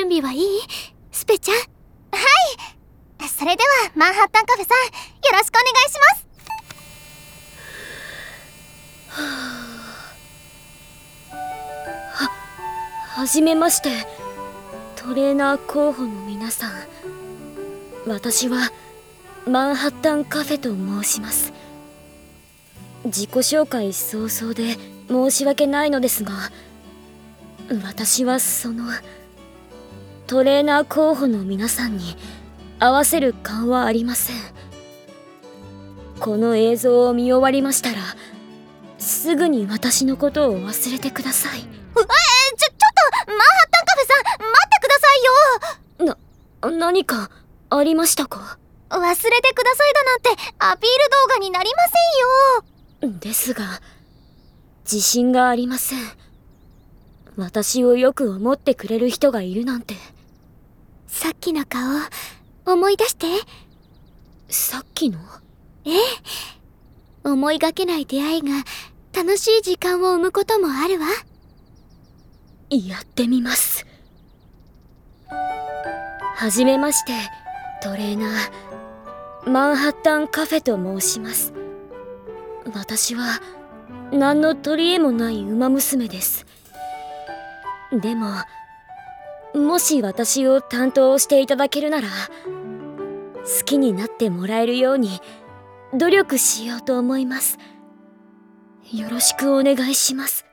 準備はいい？スペちゃん？はい。それではマンハッタンカフェさんよろしくお願いします。ははじめまして。トレーナー候補の皆さん。私はマンハッタンカフェと申します。自己紹介早々で申し訳ないのですが私はそのトレーナー候補の皆さんに合わせる感はありません。この映像を見終わりましたらすぐに私のことを忘れてください。えちょちょっとマンハッタンカフェさん待ってくださいよ。な何かありましたか？忘れてくださいだなんてアピール動画になりませんよ。ですが自信がありません。私をよく思ってくれる人がいるなんてさっきの顔思い出して。さっきの？ええ。思いがけない出会いが楽しい時間を生むこともあるわ。やってみます。はじめましてトレーナー。マンハッタンカフェと申します。私は何の取り柄もない馬娘です。でももし私を担当していただけるなら好きになってもらえるように努力しようと思います。よろしくお願いします。